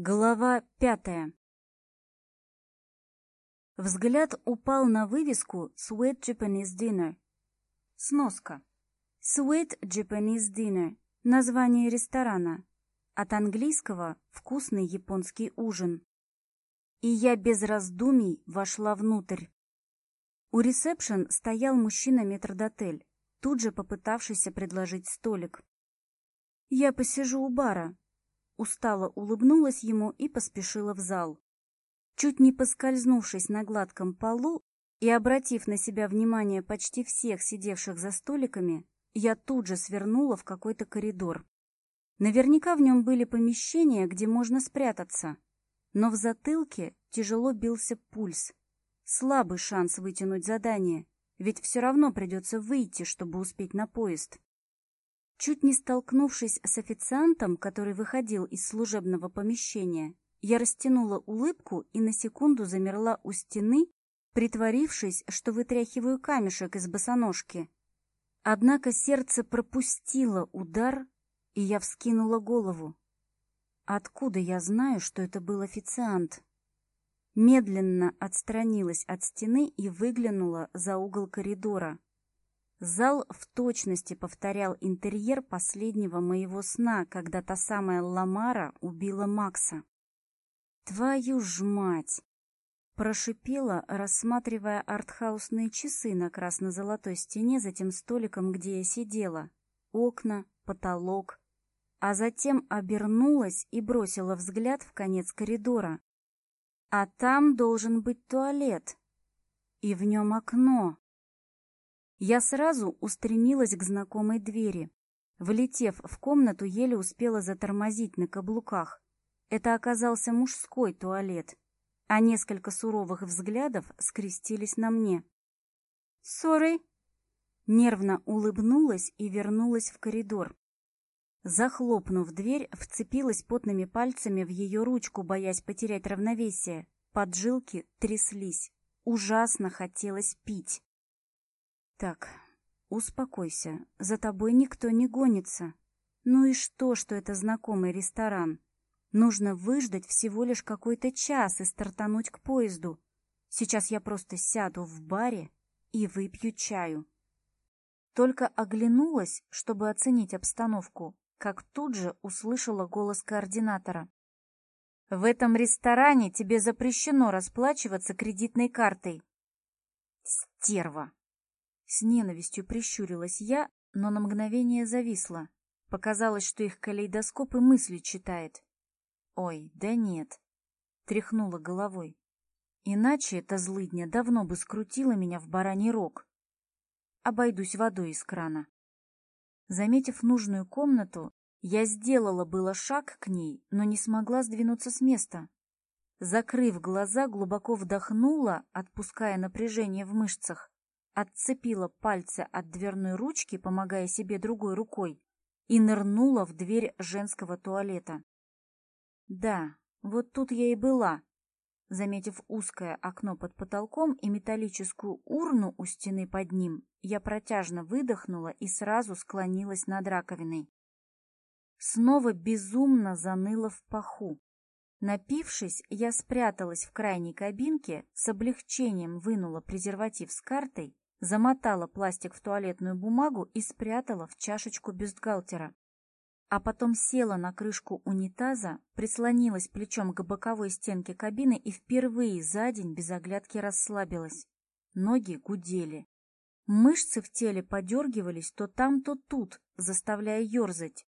Глава пятая. Взгляд упал на вывеску Sweet Japanese Dinner. Сноска. Sweet Japanese Dinner – название ресторана. От английского «вкусный японский ужин». И я без раздумий вошла внутрь. У ресепшн стоял мужчина-метрдотель, тут же попытавшийся предложить столик. «Я посижу у бара», устало улыбнулась ему и поспешила в зал. Чуть не поскользнувшись на гладком полу и обратив на себя внимание почти всех сидевших за столиками, я тут же свернула в какой-то коридор. Наверняка в нем были помещения, где можно спрятаться, но в затылке тяжело бился пульс. Слабый шанс вытянуть задание, ведь все равно придется выйти, чтобы успеть на поезд. Чуть не столкнувшись с официантом, который выходил из служебного помещения, я растянула улыбку и на секунду замерла у стены, притворившись, что вытряхиваю камешек из босоножки. Однако сердце пропустило удар, и я вскинула голову. Откуда я знаю, что это был официант? Медленно отстранилась от стены и выглянула за угол коридора. Зал в точности повторял интерьер последнего моего сна, когда та самая Ламара убила Макса. «Твою ж мать!» Прошипела, рассматривая артхаусные часы на красно-золотой стене за тем столиком, где я сидела. Окна, потолок. А затем обернулась и бросила взгляд в конец коридора. А там должен быть туалет. И в нем окно. Я сразу устремилась к знакомой двери. Влетев в комнату, еле успела затормозить на каблуках. Это оказался мужской туалет, а несколько суровых взглядов скрестились на мне. «Сори!» Нервно улыбнулась и вернулась в коридор. Захлопнув дверь, вцепилась потными пальцами в ее ручку, боясь потерять равновесие. Поджилки тряслись. Ужасно хотелось пить. Так, успокойся, за тобой никто не гонится. Ну и что, что это знакомый ресторан? Нужно выждать всего лишь какой-то час и стартануть к поезду. Сейчас я просто сяду в баре и выпью чаю. Только оглянулась, чтобы оценить обстановку, как тут же услышала голос координатора. «В этом ресторане тебе запрещено расплачиваться кредитной картой». «Стерва!» С ненавистью прищурилась я, но на мгновение зависла. Показалось, что их калейдоскоп и мысли читает. «Ой, да нет!» — тряхнула головой. «Иначе эта злыдня давно бы скрутила меня в бараний рог. Обойдусь водой из крана». Заметив нужную комнату, я сделала было шаг к ней, но не смогла сдвинуться с места. Закрыв глаза, глубоко вдохнула, отпуская напряжение в мышцах, отцепила пальцы от дверной ручки, помогая себе другой рукой, и нырнула в дверь женского туалета. Да, вот тут я и была. Заметив узкое окно под потолком и металлическую урну у стены под ним, я протяжно выдохнула и сразу склонилась над раковиной. Снова безумно заныло в паху. Напившись, я спряталась в крайней кабинке, с облегчением вынула презерватив с картой замотала пластик в туалетную бумагу и спрятала в чашечку бюстгальтера. А потом села на крышку унитаза, прислонилась плечом к боковой стенке кабины и впервые за день без оглядки расслабилась. Ноги гудели. Мышцы в теле подергивались то там, то тут, заставляя ерзать.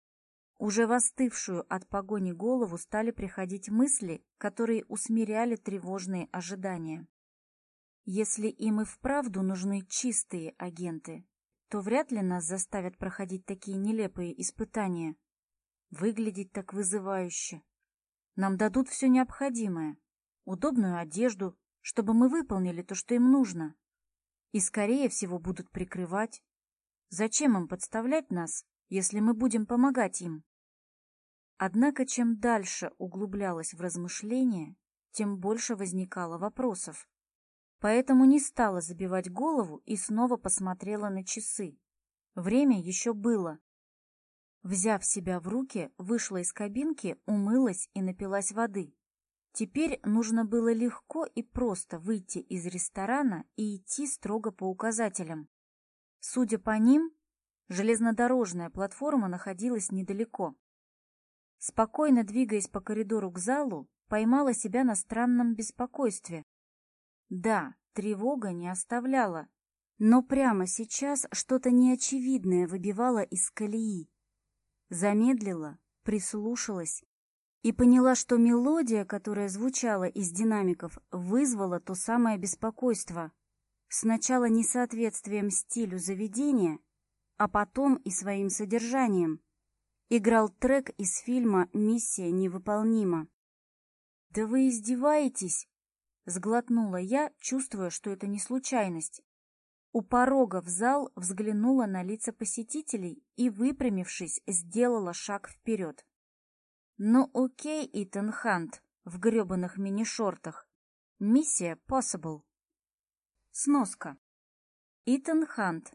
Уже восставшую от погони голову стали приходить мысли, которые усмиряли тревожные ожидания. Если им и вправду нужны чистые агенты, то вряд ли нас заставят проходить такие нелепые испытания. Выглядеть так вызывающе. Нам дадут все необходимое. Удобную одежду, чтобы мы выполнили то, что им нужно. И, скорее всего, будут прикрывать. Зачем им подставлять нас, если мы будем помогать им? Однако, чем дальше углублялась в размышления, тем больше возникало вопросов поэтому не стала забивать голову и снова посмотрела на часы. Время еще было. Взяв себя в руки, вышла из кабинки, умылась и напилась воды. Теперь нужно было легко и просто выйти из ресторана и идти строго по указателям. Судя по ним, железнодорожная платформа находилась недалеко. Спокойно двигаясь по коридору к залу, поймала себя на странном беспокойстве. Да, тревога не оставляла. Но прямо сейчас что-то неочевидное выбивало из колеи. Замедлила, прислушалась и поняла, что мелодия, которая звучала из динамиков, вызвала то самое беспокойство. Сначала несоответствием стилю заведения, а потом и своим содержанием. Играл трек из фильма «Миссия невыполнима». «Да вы издеваетесь!» Сглотнула я, чувствуя, что это не случайность. У порога в зал взглянула на лица посетителей и, выпрямившись, сделала шаг вперед. Ну окей, Итан Хант, в гребаных мини-шортах. Миссия possible. Сноска. Итан Хант.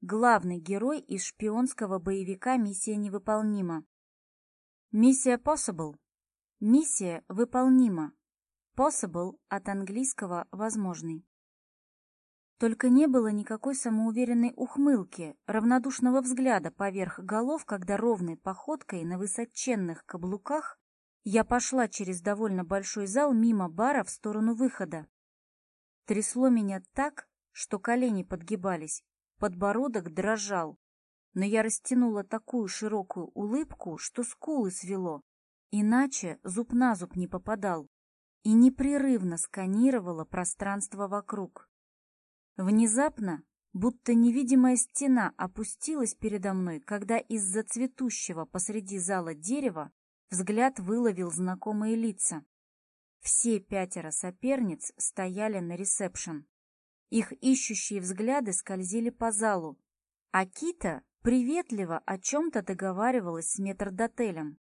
Главный герой из шпионского боевика «Миссия невыполнима». Миссия possible. Миссия выполнима. Possible от английского «возможный». Только не было никакой самоуверенной ухмылки, равнодушного взгляда поверх голов, когда ровной походкой на высоченных каблуках я пошла через довольно большой зал мимо бара в сторону выхода. Трясло меня так, что колени подгибались, подбородок дрожал, но я растянула такую широкую улыбку, что скулы свело, иначе зуб на зуб не попадал и непрерывно сканировала пространство вокруг. Внезапно, будто невидимая стена опустилась передо мной, когда из-за цветущего посреди зала дерева взгляд выловил знакомые лица. Все пятеро соперниц стояли на ресепшн. Их ищущие взгляды скользили по залу, а Кита приветливо о чем-то договаривалась с метрдотелем.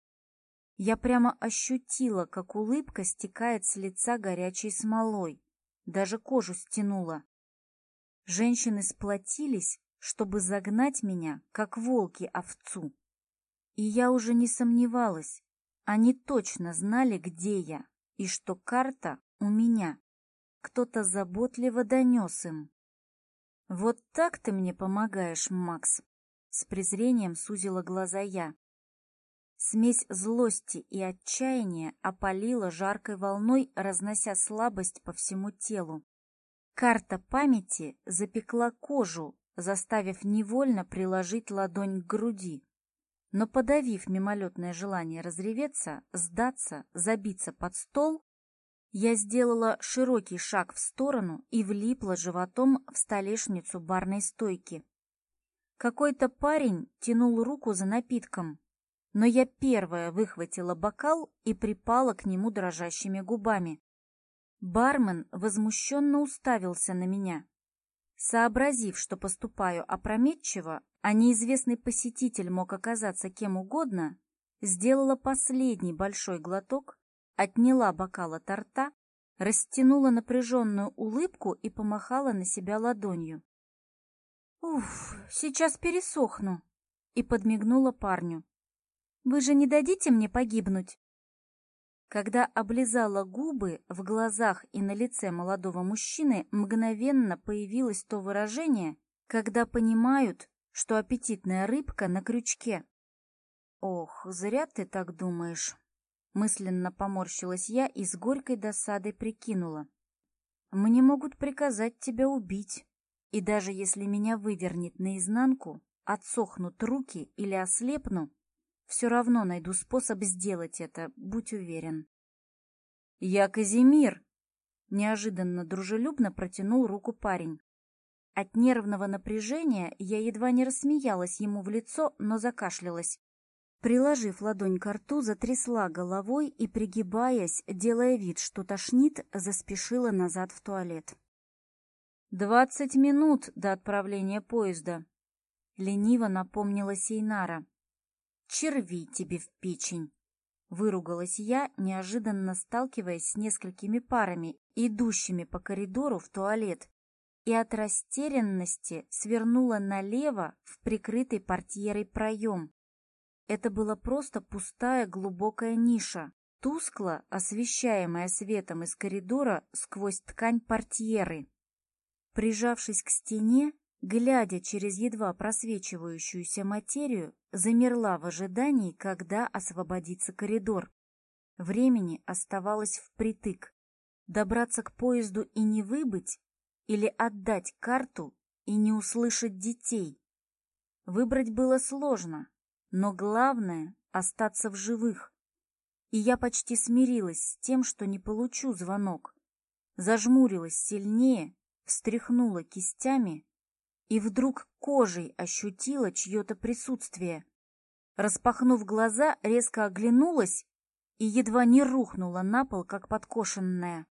Я прямо ощутила, как улыбка стекает с лица горячей смолой. Даже кожу стянула. Женщины сплотились, чтобы загнать меня, как волки овцу. И я уже не сомневалась. Они точно знали, где я, и что карта у меня. Кто-то заботливо донес им. «Вот так ты мне помогаешь, Макс!» С презрением сузила глаза я. Смесь злости и отчаяния опалила жаркой волной, разнося слабость по всему телу. Карта памяти запекла кожу, заставив невольно приложить ладонь к груди. Но подавив мимолетное желание разреветься, сдаться, забиться под стол, я сделала широкий шаг в сторону и влипла животом в столешницу барной стойки. Какой-то парень тянул руку за напитком, но я первая выхватила бокал и припала к нему дрожащими губами. Бармен возмущенно уставился на меня. Сообразив, что поступаю опрометчиво, а неизвестный посетитель мог оказаться кем угодно, сделала последний большой глоток, отняла бокал от рта, растянула напряженную улыбку и помахала на себя ладонью. «Уф, сейчас пересохну!» и подмигнула парню. Вы же не дадите мне погибнуть?» Когда облизала губы, в глазах и на лице молодого мужчины мгновенно появилось то выражение, когда понимают, что аппетитная рыбка на крючке. «Ох, зря ты так думаешь», — мысленно поморщилась я и с горькой досадой прикинула. «Мне могут приказать тебя убить, и даже если меня вывернет наизнанку, отсохнут руки или ослепну, все равно найду способ сделать это, будь уверен. «Я Казимир!» — неожиданно дружелюбно протянул руку парень. От нервного напряжения я едва не рассмеялась ему в лицо, но закашлялась. Приложив ладонь к рту, затрясла головой и, пригибаясь, делая вид, что тошнит, заспешила назад в туалет. «Двадцать минут до отправления поезда», — лениво напомнила Сейнара черви тебе в печень!» Выругалась я, неожиданно сталкиваясь с несколькими парами, идущими по коридору в туалет, и от растерянности свернула налево в прикрытый портьерой проем. Это была просто пустая глубокая ниша, тускло освещаемая светом из коридора сквозь ткань портьеры. Прижавшись к стене, глядя через едва просвечивающуюся материю, замерла в ожидании, когда освободится коридор. Времени оставалось впритык. Добраться к поезду и не выбыть, или отдать карту и не услышать детей. Выбрать было сложно, но главное — остаться в живых. И я почти смирилась с тем, что не получу звонок. Зажмурилась сильнее, встряхнула кистями и вдруг кожей ощутила чье-то присутствие. Распахнув глаза, резко оглянулась и едва не рухнула на пол, как подкошенная.